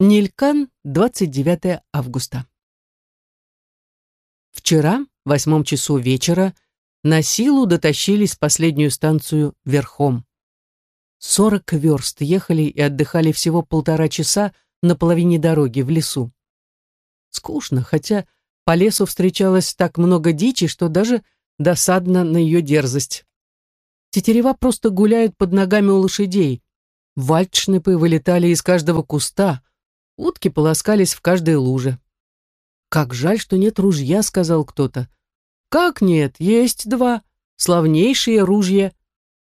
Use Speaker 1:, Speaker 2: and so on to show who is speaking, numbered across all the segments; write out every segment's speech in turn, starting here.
Speaker 1: Нилькан, 29 августа. Вчера, в восьмом часу вечера, на силу дотащились последнюю станцию верхом. Сорок верст ехали и отдыхали всего полтора часа на половине дороги в лесу. Скучно, хотя по лесу встречалось так много дичи, что даже досадно на ее дерзость. Тетерева просто гуляют под ногами у лошадей. Вальдшнепы вылетали из каждого куста, Утки полоскались в каждой луже. «Как жаль, что нет ружья», — сказал кто-то. «Как нет? Есть два. Славнейшие ружья.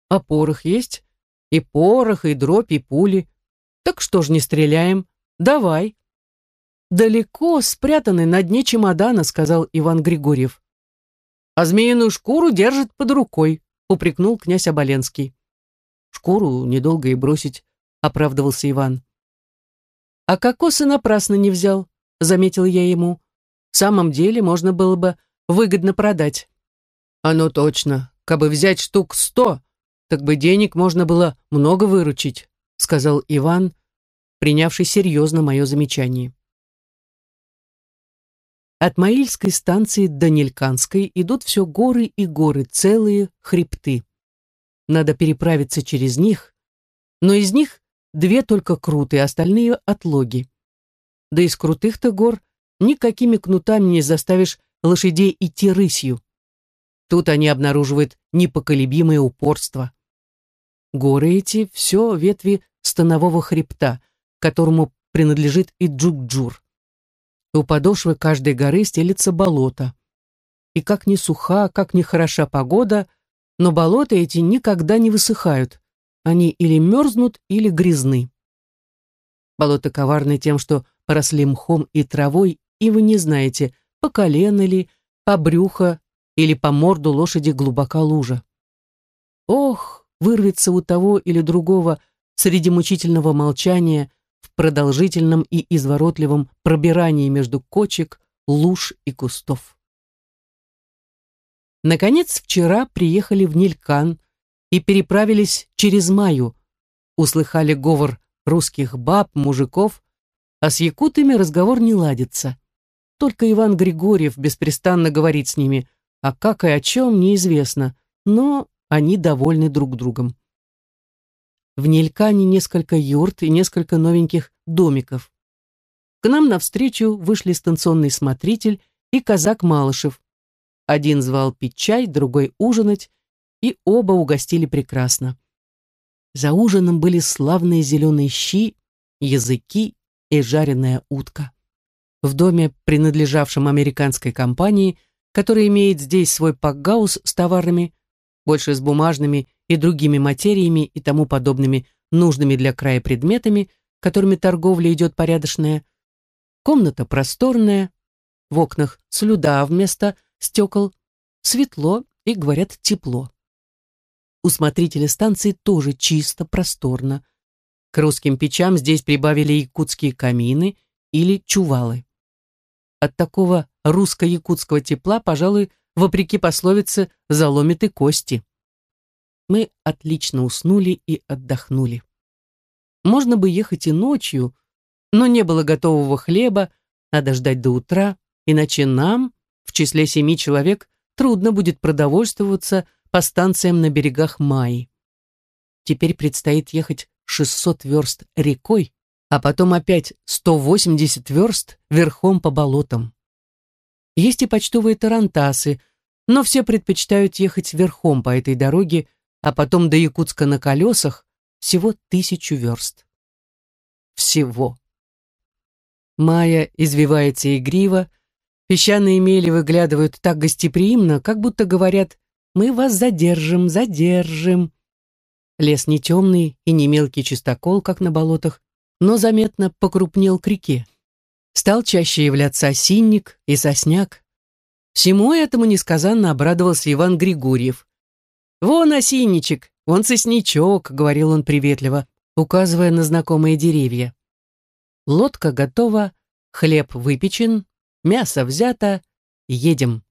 Speaker 1: А порох есть? И порох, и дробь, и пули. Так что ж не стреляем? Давай». «Далеко спрятаны на дне чемодана», — сказал Иван Григорьев. «А змеиную шкуру держит под рукой», — упрекнул князь Оболенский. «Шкуру недолго и бросить», — оправдывался Иван. «А кокосы напрасно не взял», — заметил я ему. «В самом деле можно было бы выгодно продать». «Оно точно. Кабы взять штук сто, так бы денег можно было много выручить», — сказал Иван, принявший серьезно мое замечание. От Маильской станции до Нельканской идут все горы и горы, целые хребты. Надо переправиться через них, но из них Две только крутые, остальные отлоги. Да из крутых-то гор никакими кнутами не заставишь лошадей идти рысью. Тут они обнаруживают непоколебимое упорство. Горы эти — все ветви станового хребта, которому принадлежит и Джукджур. У подошвы каждой горы стелится болото. И как ни суха, как ни хороша погода, но болота эти никогда не высыхают. Они или мерзнут, или грязны. Болото коварны тем, что поросли мхом и травой, и вы не знаете, по колено ли, по брюхо или по морду лошади глубока лужа. Ох, вырвется у того или другого среди мучительного молчания в продолжительном и изворотливом пробирании между кочек, луж и кустов. Наконец, вчера приехали в Нилькан, и переправились через Маю, услыхали говор русских баб, мужиков, а с якутами разговор не ладится. Только Иван Григорьев беспрестанно говорит с ними, а как и о чем неизвестно, но они довольны друг другом. В Нелькане несколько юрт и несколько новеньких домиков. К нам навстречу вышли станционный смотритель и казак Малышев. Один звал пить чай, другой ужинать, и оба угостили прекрасно. За ужином были славные зеленые щи, языки и жареная утка. В доме, принадлежавшем американской компании, которая имеет здесь свой пакгаус с товарами, больше с бумажными и другими материями и тому подобными нужными для края предметами, которыми торговля идет порядочная. Комната просторная, в окнах слюда вместо стекол, светло и, говорят, тепло. У смотрителя станции тоже чисто, просторно. К русским печам здесь прибавили якутские камины или чувалы. От такого русско-якутского тепла, пожалуй, вопреки пословице, заломит и кости. Мы отлично уснули и отдохнули. Можно бы ехать и ночью, но не было готового хлеба, надо ждать до утра, иначе нам, в числе семи человек, трудно будет продовольствоваться по станциям на берегах Майи. Теперь предстоит ехать 600 верст рекой, а потом опять 180 верст верхом по болотам. Есть и почтовые тарантасы, но все предпочитают ехать верхом по этой дороге, а потом до Якутска на колесах всего тысячу верст. Всего. Майя извивается игриво, песчаные мели выглядывают так гостеприимно, как будто говорят мы вас задержим, задержим. Лес не темный и не мелкий чистокол, как на болотах, но заметно покрупнел к реке. Стал чаще являться осинник и сосняк. Всему этому несказанно обрадовался Иван Григорьев. «Вон осинничек, вон сосничок», — говорил он приветливо, указывая на знакомые деревья. Лодка готова, хлеб выпечен, мясо взято, едем.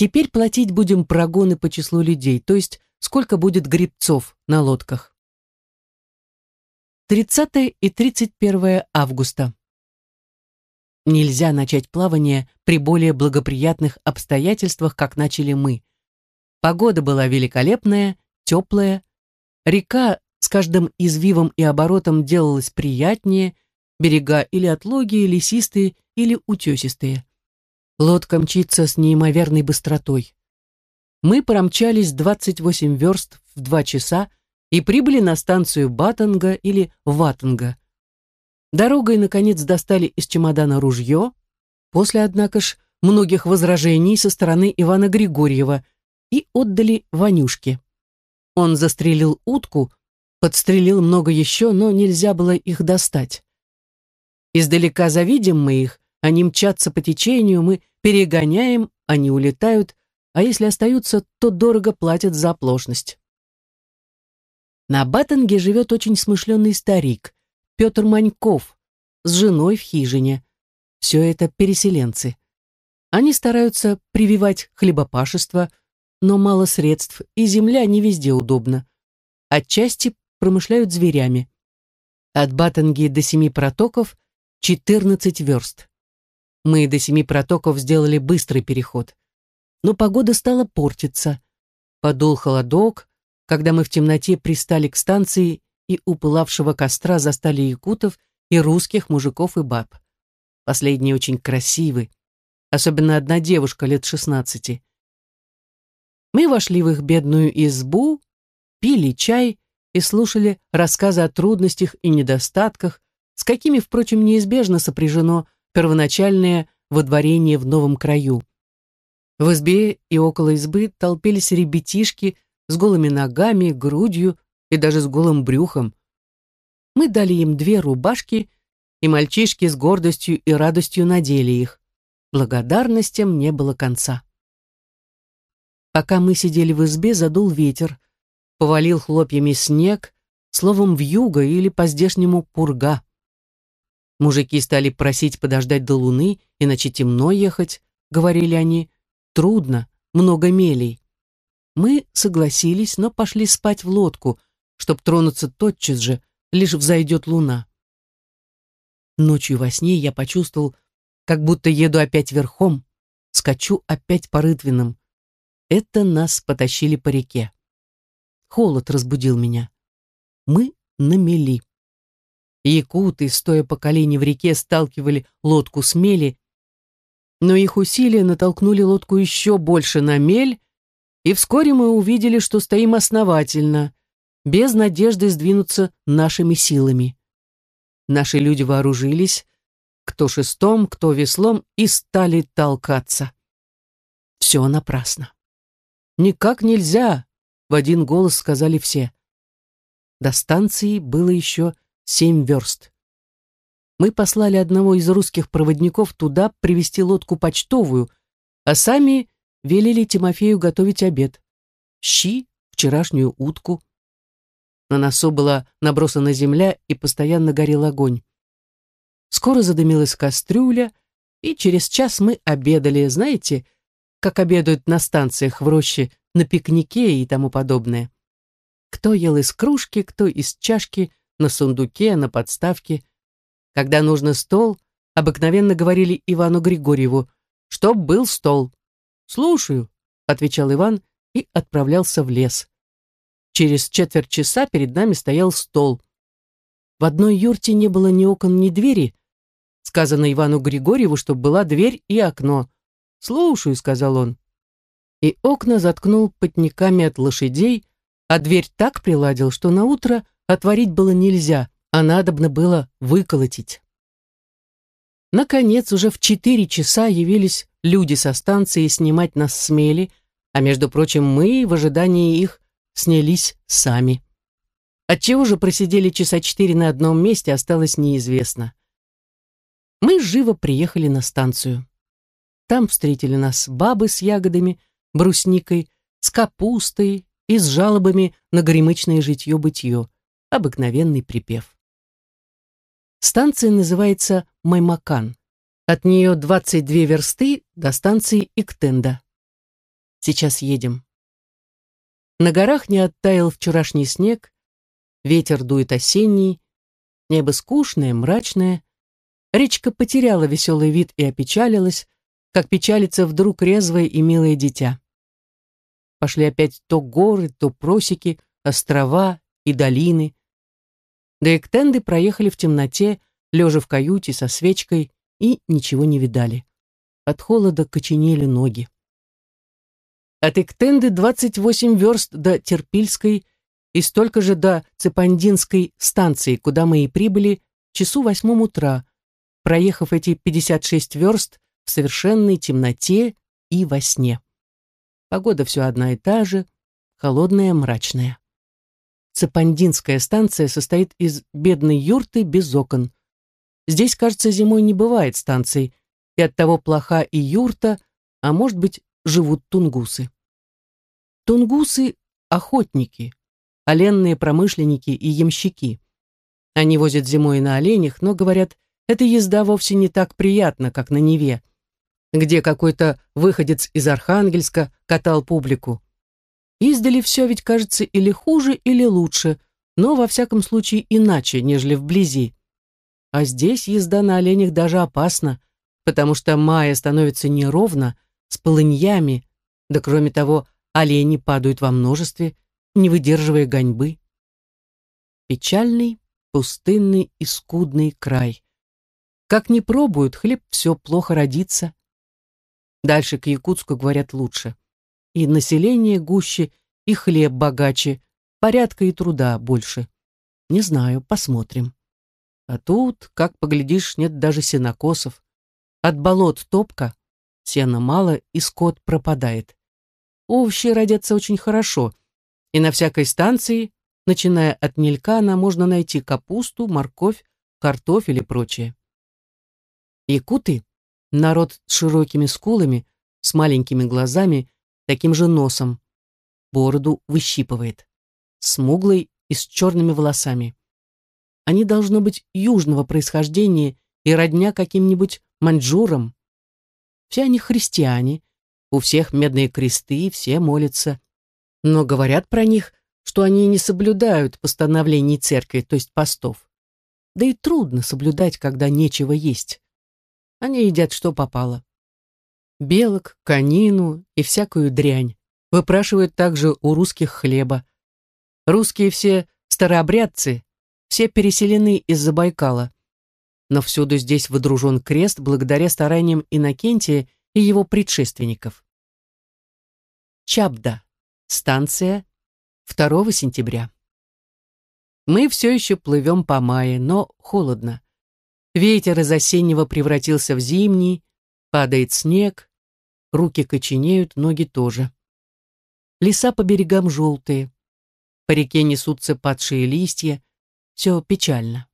Speaker 1: Теперь платить будем прогоны по числу людей, то есть сколько будет грибцов на лодках. 30 и 31 августа. Нельзя начать плавание при более благоприятных обстоятельствах, как начали мы. Погода была великолепная, теплая. Река с каждым извивом и оборотом делалась приятнее, берега или отлогие, лесистые или утесистые. Лодка мчится с неимоверной быстротой. Мы промчались 28 верст в 2 часа и прибыли на станцию Батанга или Ватанга. Дорогой, наконец, достали из чемодана ружье, после, однако ж, многих возражений со стороны Ивана Григорьева и отдали Ванюшке. Он застрелил утку, подстрелил много еще, но нельзя было их достать. Издалека завидим мы их, они мчатся по течению, мы перегоняем, они улетают, а если остаются, то дорого платят за оплошность. На Баттенге живет очень смышленый старик, Петр Маньков, с женой в хижине. Все это переселенцы. Они стараются прививать хлебопашество, но мало средств, и земля не везде удобна. Отчасти промышляют зверями. От Баттенги до Семи протоков 14 верст. Мы до Семи протоков сделали быстрый переход. Но погода стала портиться. Подул холодок, когда мы в темноте пристали к станции и у пылавшего костра застали якутов и русских мужиков и баб. Последние очень красивы, особенно одна девушка лет шестнадцати. Мы вошли в их бедную избу, пили чай и слушали рассказы о трудностях и недостатках, с какими, впрочем, неизбежно сопряжено первоначальное водворение в новом краю. В избе и около избы толпились ребятишки с голыми ногами, грудью и даже с голым брюхом. Мы дали им две рубашки, и мальчишки с гордостью и радостью надели их. Благодарностям не было конца. Пока мы сидели в избе, задул ветер, повалил хлопьями снег, словом, вьюга или по-здешнему пурга. Мужики стали просить подождать до луны, иначе темно ехать, говорили они. Трудно, много мелей. Мы согласились, но пошли спать в лодку, чтоб тронуться тотчас же, лишь взойдет луна. Ночью во сне я почувствовал, как будто еду опять верхом, скачу опять по рытвинам. Это нас потащили по реке. Холод разбудил меня. Мы на мели. Якуты, стоя по колени в реке, сталкивали лодку с мели, но их усилия натолкнули лодку еще больше на мель, и вскоре мы увидели, что стоим основательно, без надежды сдвинуться нашими силами. Наши люди вооружились, кто шестом, кто веслом, и стали толкаться. Все напрасно. «Никак нельзя!» — в один голос сказали все. До станции было еще семь верст. Мы послали одного из русских проводников туда привезти лодку почтовую, а сами велели Тимофею готовить обед. Щи, вчерашнюю утку. На носу была набросана земля и постоянно горел огонь. Скоро задымилась кастрюля, и через час мы обедали, знаете, как обедают на станциях в роще, на пикнике и тому подобное. Кто ел из кружки, кто из чашки, на сундуке, на подставке. Когда нужно стол, обыкновенно говорили Ивану Григорьеву, «Чтоб был стол». «Слушаю», — отвечал Иван и отправлялся в лес. Через четверть часа перед нами стоял стол. В одной юрте не было ни окон, ни двери. Сказано Ивану Григорьеву, что была дверь и окно. «Слушаю», — сказал он. И окна заткнул потниками от лошадей, а дверь так приладил, что на утро Отворить было нельзя, а надобно было выколотить. Наконец, уже в четыре часа явились люди со станции снимать нас смели, а между прочим, мы, в ожидании их, снялись сами. Отчего же просидели часа четыре на одном месте, осталось неизвестно. Мы живо приехали на станцию. Там встретили нас бабы с ягодами, брусникой, с капустой и с жалобами на горемычное житье-бытье обыкновенный припев. Станция называется Маймакан. От нее 22 версты до станции Иктенда. Сейчас едем. На горах не оттаял вчерашний снег, ветер дует осенний, Небо скучное, мрачное. Речка потеряла веселый вид и опечалилась, как печалится вдруг резвое и милое дитя. Пошли опять то горы, то просеки, острова и долины. До Эктенды проехали в темноте, лежа в каюте со свечкой, и ничего не видали. От холода коченели ноги. От Эктенды 28 верст до Терпильской и столько же до Цепандинской станции, куда мы и прибыли часу восьмом утра, проехав эти 56 верст в совершенной темноте и во сне. Погода все одна и та же, холодная, мрачная. Цепандинская станция состоит из бедной юрты без окон. Здесь, кажется, зимой не бывает станций, и оттого плоха и юрта, а может быть, живут тунгусы. Тунгусы – охотники, оленные промышленники и ямщики. Они возят зимой на оленях, но, говорят, эта езда вовсе не так приятна, как на Неве, где какой-то выходец из Архангельска катал публику. Издали все ведь кажется или хуже, или лучше, но во всяком случае иначе, нежели вблизи. А здесь езда на оленях даже опасна, потому что мая становится неровно, с полыньями, да кроме того, олени падают во множестве, не выдерживая гоньбы. Печальный, пустынный и скудный край. Как ни пробуют, хлеб все плохо родится. Дальше к Якутску говорят лучше. И население гуще, и хлеб богаче, порядка и труда больше. Не знаю, посмотрим. А тут, как поглядишь, нет даже сенокосов. От болот топка, сена мало, и скот пропадает. Овощи родятся очень хорошо, и на всякой станции, начиная от Нелькана, можно найти капусту, морковь, картофель и прочее. Якуты — народ с широкими скулами, с маленькими глазами, таким же носом. Бороду выщипывает. Смуглый и с черными волосами. Они должно быть южного происхождения и родня каким-нибудь маньчжурам. Все они христиане, у всех медные кресты, все молятся. Но говорят про них, что они не соблюдают постановлений церкви, то есть постов. Да и трудно соблюдать, когда нечего есть. Они едят, что попало. Белок, конину и всякую дрянь. Выпрашивают также у русских хлеба. Русские все старообрядцы, все переселены из Забайкала но всюду здесь водружен крест благодаря стараниям Иннокентия и его предшественников. Чабда. Станция. 2 сентября. Мы все еще плывем по мае, но холодно. Ветер из осеннего превратился в зимний, падает снег, руки коченеют, ноги тоже. Леса по берегам желтые, по реке несутся падшие листья, все печально.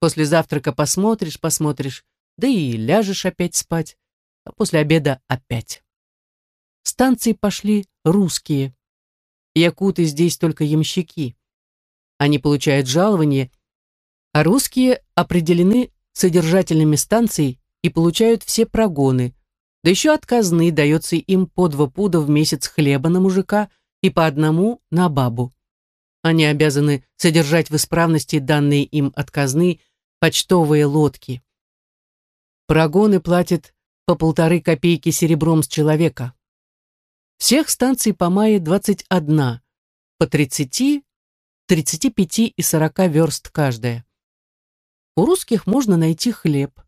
Speaker 1: После завтрака посмотришь, посмотришь, да и ляжешь опять спать, а после обеда опять. Станции пошли русские. Якуты здесь только ямщики. Они получают жалование, а русские определены содержателями станций и получают все прогоны, да еще от казны дается им по два пуда в месяц хлеба на мужика и по одному на бабу. Они обязаны содержать в исправности данные им от казны почтовые лодки. Прогоны платят по полторы копейки серебром с человека. Всех станций по мае 21, по 30, 35 и 40 верст каждая. У русских можно найти хлеб.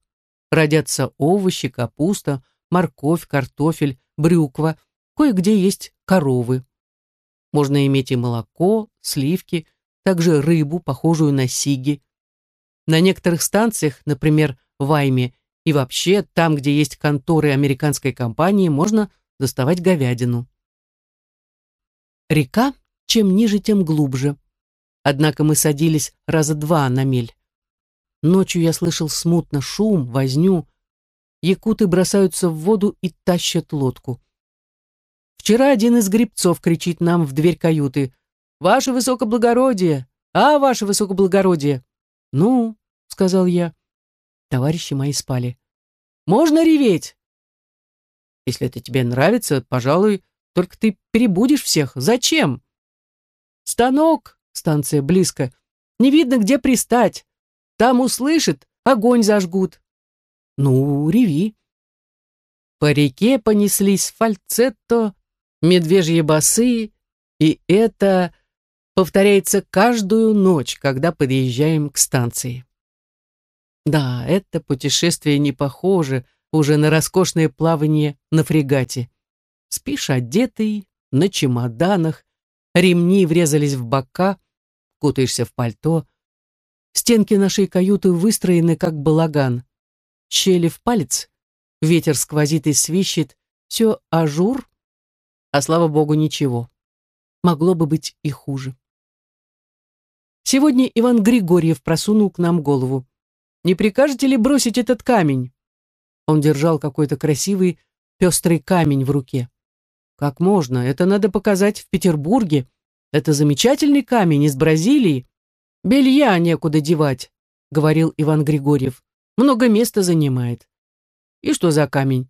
Speaker 1: Родятся овощи, капуста, морковь, картофель, брюква, кое-где есть коровы. Можно иметь и молоко, сливки, также рыбу, похожую на сиги, на некоторых станциях, например, в Айме, и вообще там, где есть конторы американской компании, можно доставать говядину. Река чем ниже, тем глубже. Однако мы садились раза два на мель. Ночью я слышал смутно шум, возню. Якуты бросаются в воду и тащат лодку. Вчера один из грибцов кричит нам в дверь каюты. «Ваше высокоблагородие! А, ваше высокоблагородие!» «Ну», — сказал я. Товарищи мои спали. «Можно реветь?» «Если это тебе нравится, пожалуй, только ты перебудешь всех. Зачем?» «Станок!» — станция близко. «Не видно, где пристать. Там услышит, огонь зажгут. Ну, реви. По реке понеслись фальцетто, медвежьи басы, и это повторяется каждую ночь, когда подъезжаем к станции. Да, это путешествие не похоже уже на роскошное плавание на фрегате. Спишь одетый, на чемоданах, ремни врезались в бока, кутаешься в пальто. Стенки нашей каюты выстроены как балаган. Щели в палец, ветер сквозит и свищет, все ажур, а слава богу, ничего. Могло бы быть и хуже. Сегодня Иван Григорьев просунул к нам голову. «Не прикажете ли бросить этот камень?» Он держал какой-то красивый пестрый камень в руке. «Как можно? Это надо показать в Петербурге. Это замечательный камень из Бразилии. Белья некуда девать», — говорил Иван Григорьев. «Много места занимает». «И что за камень?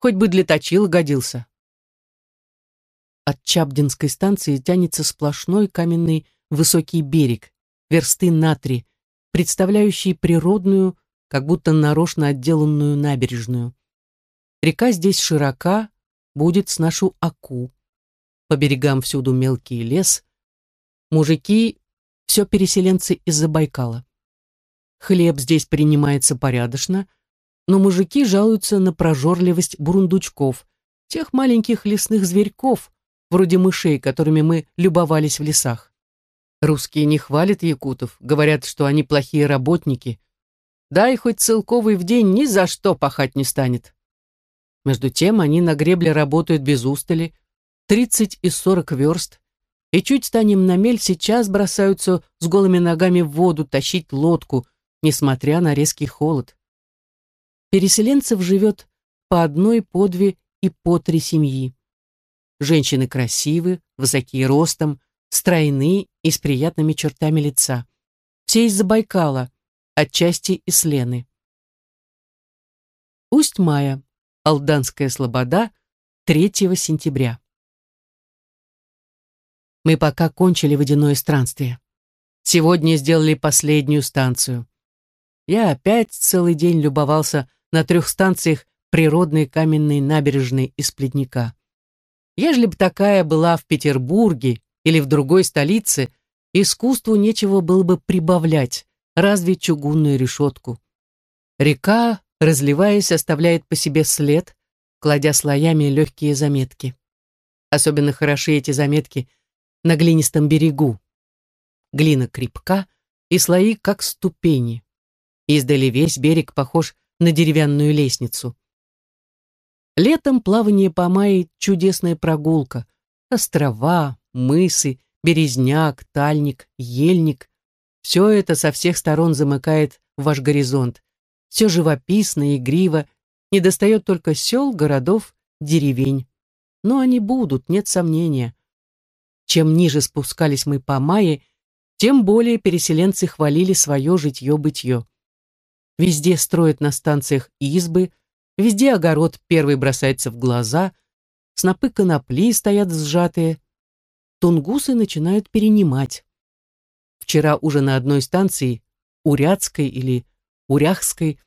Speaker 1: Хоть бы для точила годился». От Чабдинской станции тянется сплошной каменный высокий берег версты на три, представляющие природную, как будто нарочно отделанную набережную. Река здесь широка, будет с нашу Аку. По берегам всюду мелкий лес. Мужики — все переселенцы из-за Байкала. Хлеб здесь принимается порядочно, но мужики жалуются на прожорливость бурундучков, тех маленьких лесных зверьков, вроде мышей, которыми мы любовались в лесах. Русские не хвалят якутов, говорят, что они плохие работники. Дай хоть целковый в день ни за что пахать не станет. Между тем они на гребле работают без устали, 30 и 40 верст, и чуть станем на мель, сейчас бросаются с голыми ногами в воду тащить лодку, несмотря на резкий холод. Переселенцев живет по одной, по две и по три семьи. Женщины красивы, высокие ростом, стройны и с приятными чертами лица. Все из Байкала, отчасти из Лены. Усть-Мая, Алданская слобода, 3 сентября. Мы пока кончили водяное странствие. Сегодня сделали последнюю станцию. Я опять целый день любовался на трех станциях природной каменной набережной из Плетника. Ежели бы такая была в Петербурге или в другой столице, искусству нечего было бы прибавлять, разве чугунную решетку. Река, разливаясь, оставляет по себе след, кладя слоями легкие заметки. Особенно хороши эти заметки на глинистом берегу. Глина крепка, и слои как ступени. Издали весь берег похож на деревянную лестницу. Летом плавание по Майе — чудесная прогулка. Острова, мысы, березняк, тальник, ельник. Все это со всех сторон замыкает ваш горизонт. Все живописно игриво, недостает только сел, городов, деревень. Но они будут, нет сомнения. Чем ниже спускались мы по Майе, тем более переселенцы хвалили свое житье-бытье. Везде строят на станциях избы, везде огород первый бросается в глаза, снопы конопли стоят сжатые, тунгусы начинают перенимать. Вчера уже на одной станции, Урядской или Уряхской,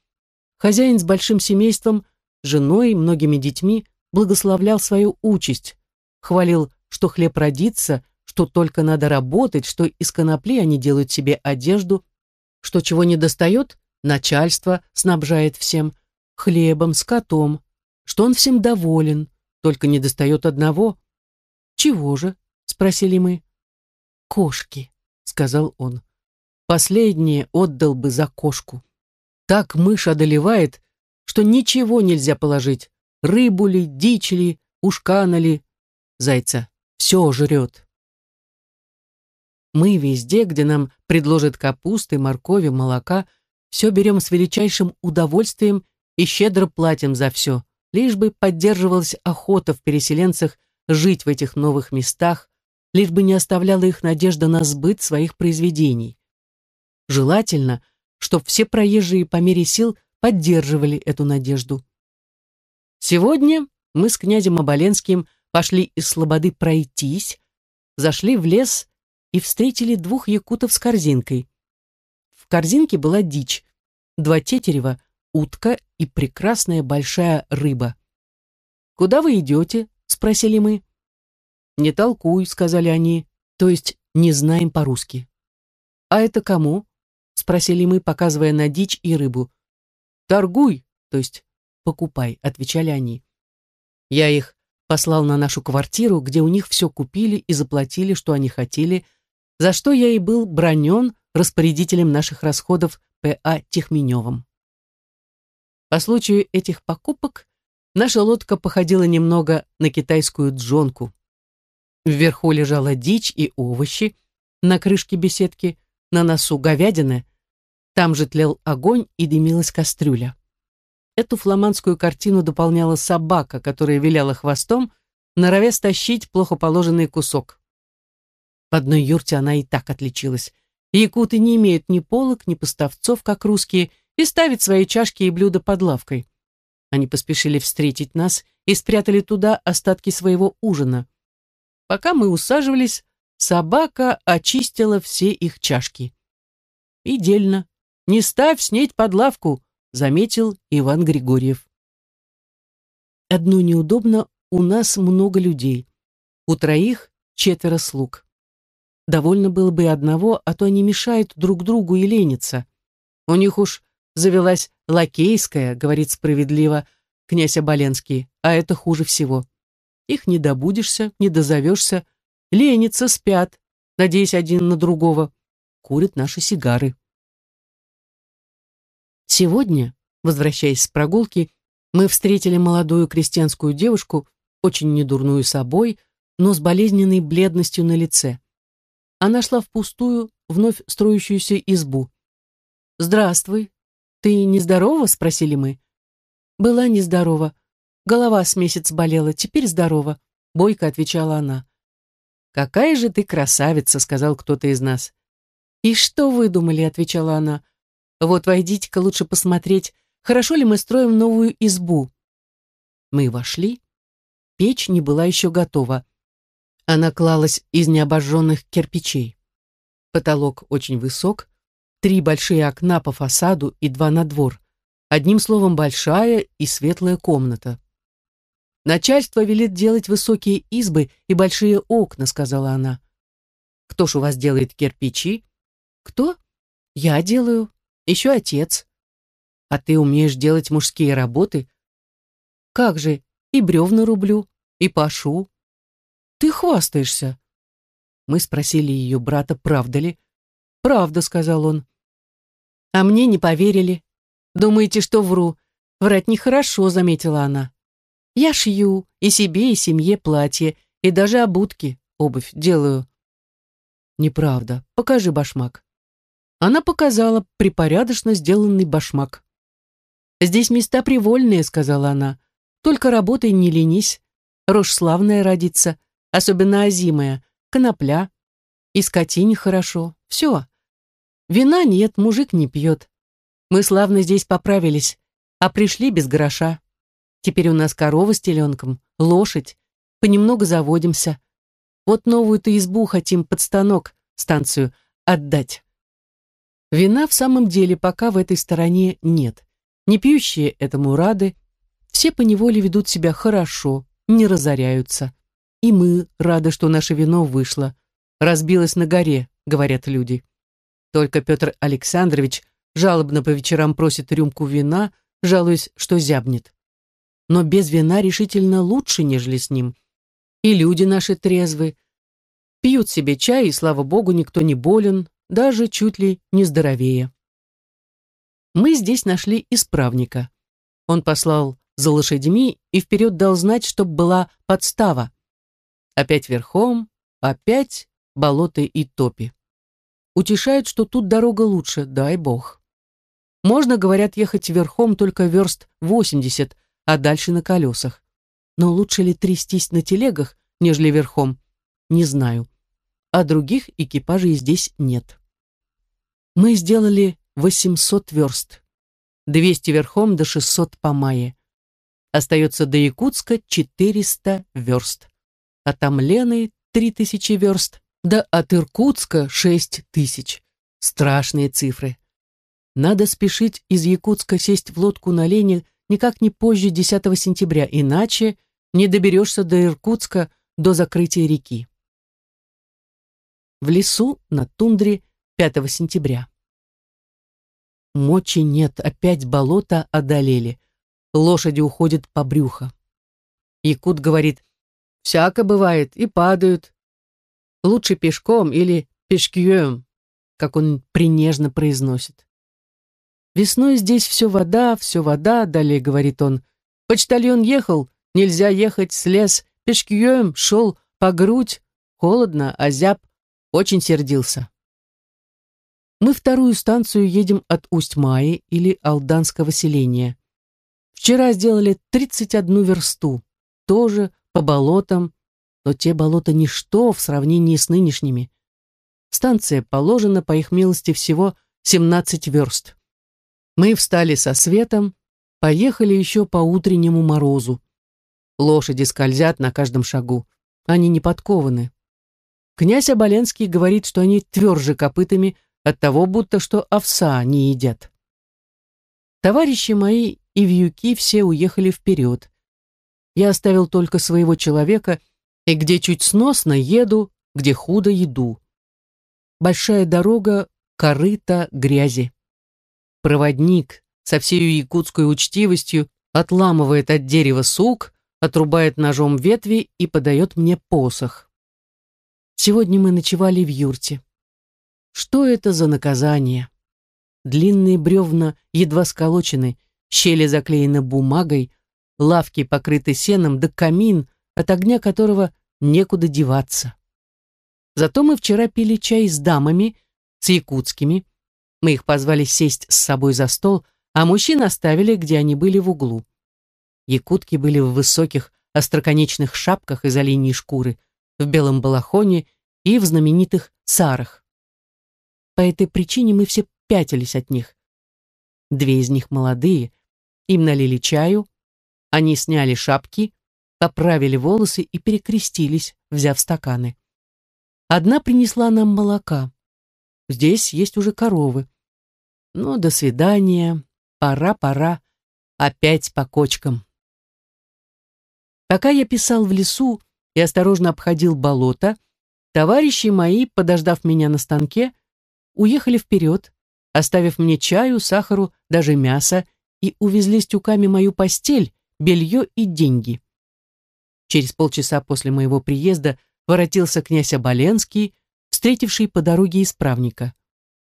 Speaker 1: хозяин с большим семейством, женой, многими детьми, благословлял свою участь, хвалил, что хлеб родится, что только надо работать, что из конопли они делают себе одежду, что чего не достает, начальство снабжает всем, хлебом, скотом, что он всем доволен, только не достает одного. Чего же? спросили мы. «Кошки», — сказал он. «Последнее отдал бы за кошку. Так мышь одолевает, что ничего нельзя положить. Рыбу ли, дичь ли, ушкана ли. Зайца все жрет». Мы везде, где нам предложат капусты, моркови, молока, все берем с величайшим удовольствием и щедро платим за все, лишь бы поддерживалась охота в переселенцах жить в этих новых местах, лишь бы не оставляла их надежда на сбыт своих произведений. Желательно, чтобы все проезжие по мере сил поддерживали эту надежду. Сегодня мы с князем Оболенским пошли из Слободы пройтись, зашли в лес и встретили двух якутов с корзинкой. Корзинке была дичь, два тетерева, утка и прекрасная большая рыба. «Куда вы идете?» — спросили мы. «Не толкуй», — сказали они, то есть не знаем по-русски. «А это кому?» — спросили мы, показывая на дичь и рыбу. «Торгуй», то есть покупай», — отвечали они. Я их послал на нашу квартиру, где у них все купили и заплатили, что они хотели, за что я и был бронен распорядителем наших расходов П.А. Тихменевым. По случаю этих покупок наша лодка походила немного на китайскую джонку. Вверху лежала дичь и овощи, на крышке беседки, на носу говядина, там же тлел огонь и дымилась кастрюля. Эту фламандскую картину дополняла собака, которая виляла хвостом, норовя стащить плохо положенный кусок. В одной юрте она и так отличилась. Якуты не имеют ни полок, ни поставцов, как русские, и ставят свои чашки и блюда под лавкой. Они поспешили встретить нас и спрятали туда остатки своего ужина. Пока мы усаживались, собака очистила все их чашки. И дельно. Не ставь снеть под лавку, заметил Иван Григорьев. Одно неудобно, у нас много людей. У троих четверо слуг. Довольно было бы одного, а то они мешают друг другу и ленятся. У них уж завелась лакейская, говорит справедливо князь Оболенский, а это хуже всего. Их не добудешься, не дозовешься, ленятся, спят, надеясь один на другого, курят наши сигары. Сегодня, возвращаясь с прогулки, мы встретили молодую крестьянскую девушку, очень недурную собой, но с болезненной бледностью на лице. Она шла в пустую, вновь строящуюся избу. «Здравствуй. Ты нездорова?» — спросили мы. «Была нездорова. Голова с месяц болела, теперь здорова», — бойко отвечала она. «Какая же ты красавица!» — сказал кто-то из нас. «И что вы думали?» — отвечала она. Вот войдите-ка лучше посмотреть, хорошо ли мы строим новую избу. Мы вошли. Печь не была еще готова. Она клалась из необожженных кирпичей. Потолок очень высок, три большие окна по фасаду и два на двор. Одним словом, большая и светлая комната. «Начальство велит делать высокие избы и большие окна», — сказала она. «Кто ж у вас делает кирпичи?» «Кто?» «Я делаю. Еще отец. А ты умеешь делать мужские работы? Как же, и бревна рублю, и пашу. Ты хвастаешься. Мы спросили ее брата, правда ли. Правда, сказал он. А мне не поверили. Думаете, что вру? Врать нехорошо, заметила она. Я шью и себе, и семье платье, и даже обутки, обувь делаю. Неправда. Покажи башмак. Она показала припорядочно сделанный башмак. «Здесь места привольные», — сказала она. «Только работай, не ленись. Рожь славная родится, особенно озимая, конопля. И скотине хорошо. Все. Вина нет, мужик не пьет. Мы славно здесь поправились, а пришли без гроша. Теперь у нас корова с теленком, лошадь. Понемногу заводимся. Вот новую-то избу хотим под станок, станцию, отдать. Вина в самом деле пока в этой стороне нет. Не пьющие этому рады, все поневоле ведут себя хорошо, не разоряются. И мы рады, что наше вино вышло. Разбилось на горе, говорят люди. Только Петр Александрович жалобно по вечерам просит рюмку вина, жалуясь, что зябнет. Но без вина решительно лучше, нежели с ним. И люди наши трезвы. Пьют себе чай, и, слава богу, никто не болен, даже чуть ли не здоровее. Мы здесь нашли исправника. Он послал за лошадьми и вперед дал знать, чтобы была подстава. Опять верхом, опять болоты и топи. Утешает, что тут дорога лучше, дай бог. Можно, говорят, ехать верхом только верст 80, а дальше на колесах. Но лучше ли трястись на телегах, нежели верхом, не знаю. А других экипажей здесь нет. Мы сделали 800 верст. 200 верхом до 600 по мае. Остается до Якутска 400 верст. От Амлены 3000 верст, да от Иркутска 6000. Страшные цифры. Надо спешить из Якутска сесть в лодку на Лене никак не позже 10 сентября, иначе не доберешься до Иркутска до закрытия реки. В лесу на тундре 5 сентября. Мочи нет, опять болото одолели. Лошади уходят по брюхо. Якут говорит, всяко бывает, и падают. Лучше пешком или пешкьем, как он принежно произносит. Весной здесь все вода, все вода, далее говорит он. Почтальон ехал, нельзя ехать, слез, пешкьем, шел по грудь, холодно, а зяб очень сердился. Мы вторую станцию едем от Усть-Маи или Алданского селения. Вчера сделали 31 версту, тоже по болотам, но те болота ничто в сравнении с нынешними. Станция положена, по их милости, всего 17 верст. Мы встали со светом, поехали еще по утреннему морозу. Лошади скользят на каждом шагу, они не подкованы. Князь Оболенский говорит, что они тверже копытами, от того будто что овса не едят. Товарищи мои и вьюки все уехали вперед. Я оставил только своего человека, и где чуть сносно еду, где худо еду. Большая дорога, корыта, грязи. Проводник со всей якутской учтивостью отламывает от дерева сук, отрубает ножом ветви и подает мне посох. Сегодня мы ночевали в юрте. Что это за наказание? Длинные бревна едва сколочены, щели заклеены бумагой, лавки покрыты сеном, да камин, от огня которого некуда деваться. Зато мы вчера пили чай с дамами, с якутскими. Мы их позвали сесть с собой за стол, а мужчин оставили, где они были в углу. Якутки были в высоких остроконечных шапках из оленьей шкуры, в белом балахоне и в знаменитых сарах. По этой причине мы все пятились от них. Две из них молодые, им налили чаю, они сняли шапки, поправили волосы и перекрестились, взяв стаканы. Одна принесла нам молока. Здесь есть уже коровы. Ну, до свидания, пора, пора, опять по кочкам. Пока я писал в лесу и осторожно обходил болото, товарищи мои, подождав меня на станке, уехали вперед, оставив мне чаю, сахару, даже мясо, и увезли с тюками мою постель, белье и деньги. Через полчаса после моего приезда воротился князь Оболенский, встретивший по дороге исправника.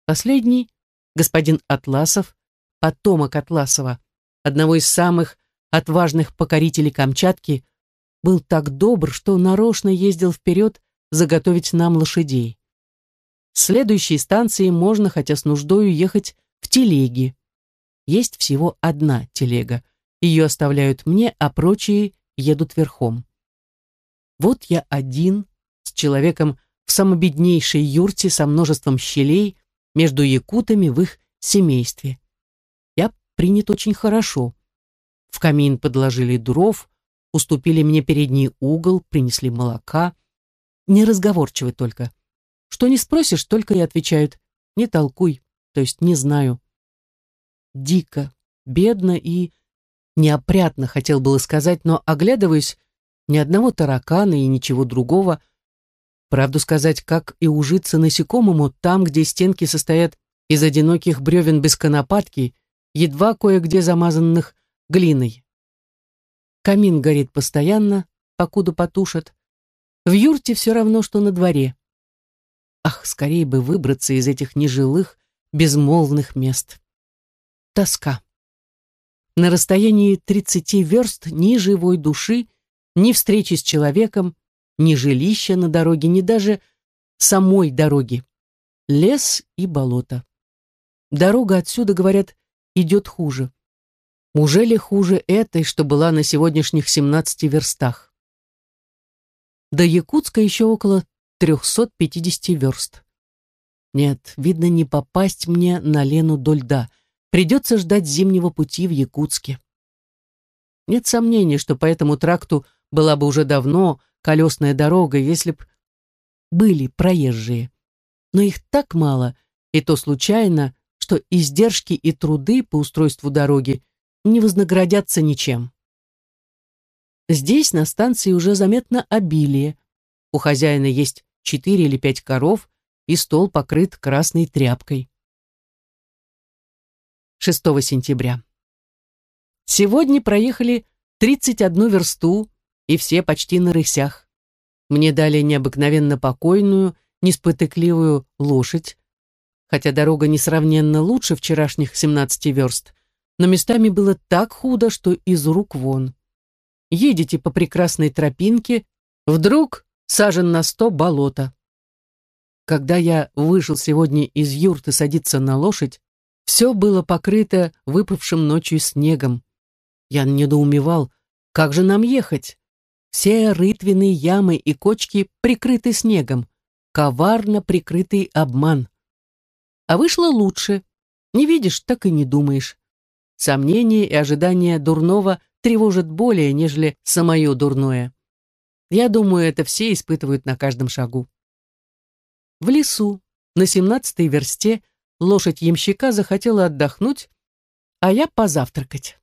Speaker 1: Последний, господин Атласов, потомок Атласова, одного из самых отважных покорителей Камчатки, был так добр, что нарочно ездил вперед заготовить нам лошадей. С следующей станции можно, хотя с нуждою, ехать в телеге. Есть всего одна телега. Ее оставляют мне, а прочие едут верхом. Вот я один, с человеком в самобеднейшей юрте со множеством щелей между якутами в их семействе. Я принят очень хорошо. В камин подложили дров, уступили мне передний угол, принесли молока. Неразговорчивы только. Что не спросишь, только и отвечают «не толкуй», то есть «не знаю». Дико, бедно и неопрятно, хотел было сказать, но, оглядываясь, ни одного таракана и ничего другого. Правду сказать, как и ужиться насекомому там, где стенки состоят из одиноких бревен без конопатки, едва кое-где замазанных глиной. Камин горит постоянно, покуда потушат. В юрте все равно, что на дворе. Ах, скорее бы выбраться из этих нежилых, безмолвных мест. Тоска. На расстоянии тридцати верст ни живой души, ни встречи с человеком, ни жилища на дороге, ни даже самой дороги. Лес и болото. Дорога отсюда, говорят, идет хуже. Уже хуже этой, что была на сегодняшних 17 верстах? До Якутска еще около 350 верст. Нет, видно, не попасть мне на Лену до льда. Придется ждать зимнего пути в Якутске. Нет сомнений, что по этому тракту была бы уже давно колесная дорога, если б были проезжие. Но их так мало, и то случайно, что издержки и труды по устройству дороги не вознаградятся ничем. Здесь на станции уже заметно обилие. У хозяина есть четыре или пять коров, и стол покрыт красной тряпкой. 6 сентября. Сегодня проехали 31 версту, и все почти на рысях. Мне дали необыкновенно покойную, неспотыкливую лошадь, хотя дорога несравненно лучше вчерашних 17 верст, но местами было так худо, что из рук вон. Едете по прекрасной тропинке, вдруг сажен на сто болота. Когда я вышел сегодня из юрты садиться на лошадь, все было покрыто выпавшим ночью снегом. Я недоумевал, как же нам ехать? Все рытвины, ямы и кочки прикрыты снегом. Коварно прикрытый обман. А вышло лучше. Не видишь, так и не думаешь. Сомнения и ожидания дурного тревожат более, нежели самое дурное. Я думаю, это все испытывают на каждом шагу. В лесу, на семнадцатой версте, лошадь ямщика захотела отдохнуть, а я позавтракать.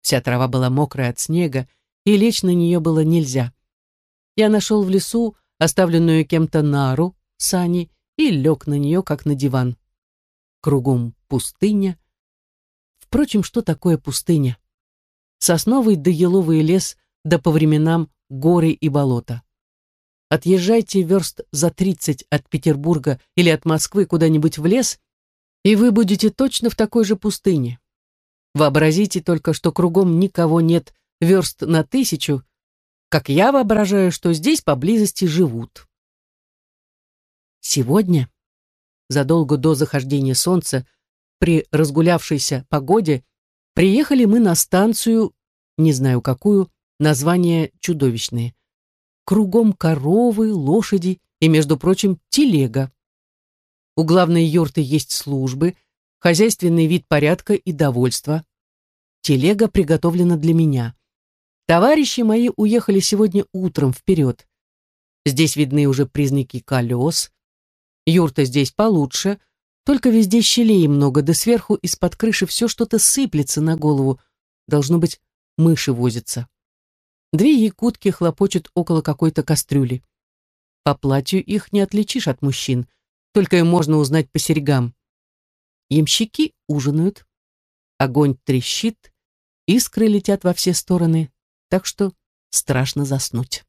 Speaker 1: Вся трава была мокрая от снега, и лечь на нее было нельзя. Я нашел в лесу оставленную кем-то нару, сани, и лег на нее, как на диван. Кругом пустыня. Впрочем, что такое пустыня? Сосновый да еловый лес, да по временам горы и болота. Отъезжайте верст за тридцать от Петербурга или от Москвы куда-нибудь в лес, и вы будете точно в такой же пустыне. Вообразите только, что кругом никого нет верст на тысячу, как я воображаю, что здесь поблизости живут. Сегодня, задолго до захождения солнца, при разгулявшейся погоде, приехали мы на станцию, не знаю какую, название чудовищное. Кругом коровы, лошади и, между прочим, телега. У главной юрты есть службы, хозяйственный вид порядка и довольства. Телега приготовлена для меня. Товарищи мои уехали сегодня утром вперед. Здесь видны уже признаки колес. Юрта здесь получше, только везде щелей много, да сверху из-под крыши все что-то сыплется на голову. Должно быть, мыши возятся. Две якутки хлопочут около какой-то кастрюли. По платью их не отличишь от мужчин, только можно узнать по серьгам. Ямщики ужинают. Огонь трещит, искры летят во все стороны так что страшно заснуть.